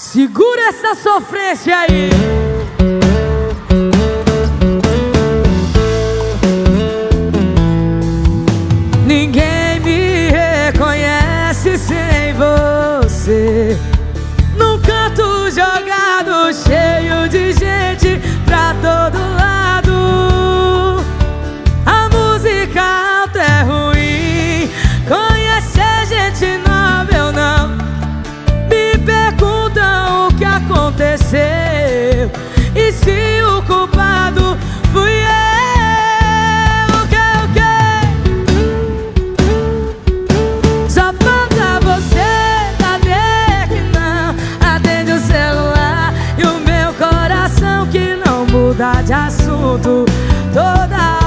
Segura essa sofrência aí. Aconteceu. E se o culpado fui eu? Que, que? Só falta você, cadê que não atende o celular E o meu coração que não muda de assunto Toda hora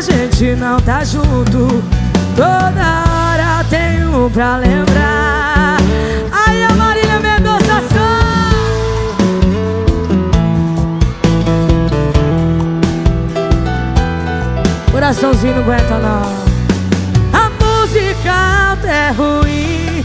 a gente não tá junto. Toda hora tem um pra lembrar. Aí a Marília Mendonça só Coraçãozinho não aguenta não. A música é ruim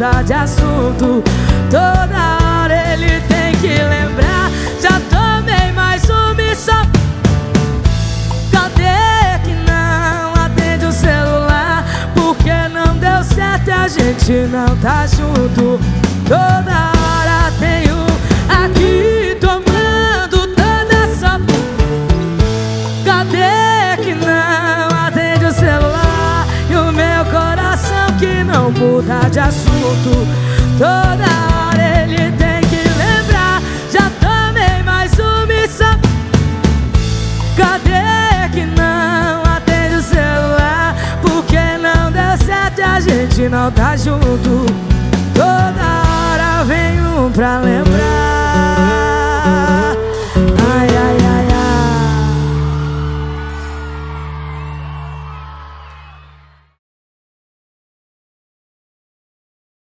de assunto. Toda hora ele tem que lembrar. Já tomei mais uma missão Cadê que não atende o celular? Porque não deu certo e a gente não tá junto. Toda hora tem um aqui tomando toda essa. Cadê que não não muda de assunto. Toda hora ele tem que lembrar. Já tomei mais uma Cadê que não atende o celular? Porque não deu certo e a gente não tá junto? Toda hora vem um pra lembrar